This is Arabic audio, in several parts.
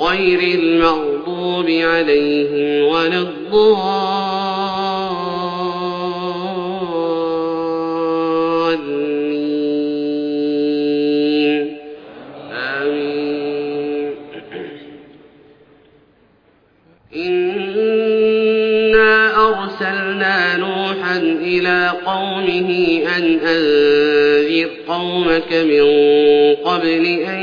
غير المغضوب عليهم ولا الضالين. آمين. إنا أرسلنا نوحا إلى قومه أن أنذر قومك من قبل أن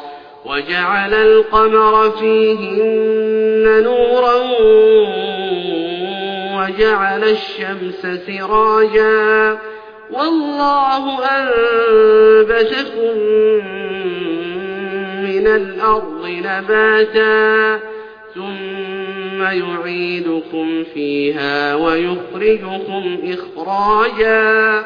وجعل القمر فيهن نورا وجعل الشمس سراجا والله أنبتكم من الأرض نباتا ثم يعيدكم فيها ويخرجكم إخراجا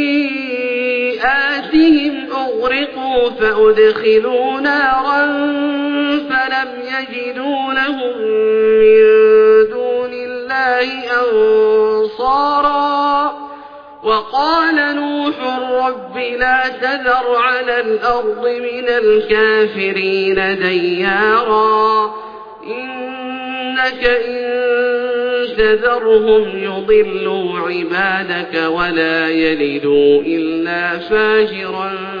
أغرقوا فأدخلوا نارا فلم يجدوا لهم من دون الله أنصارا. وقال نوح رب لا تذر على الأرض من الكافرين ديارا. إنك إن تذرهم يضلوا عبادك ولا يلدوا إلا فاجرا.